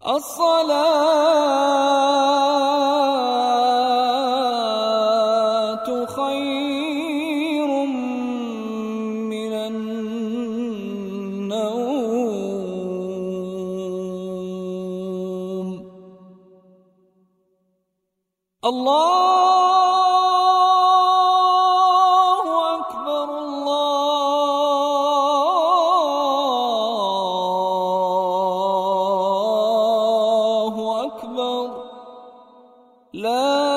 الصلاة خير من النوم. الله لا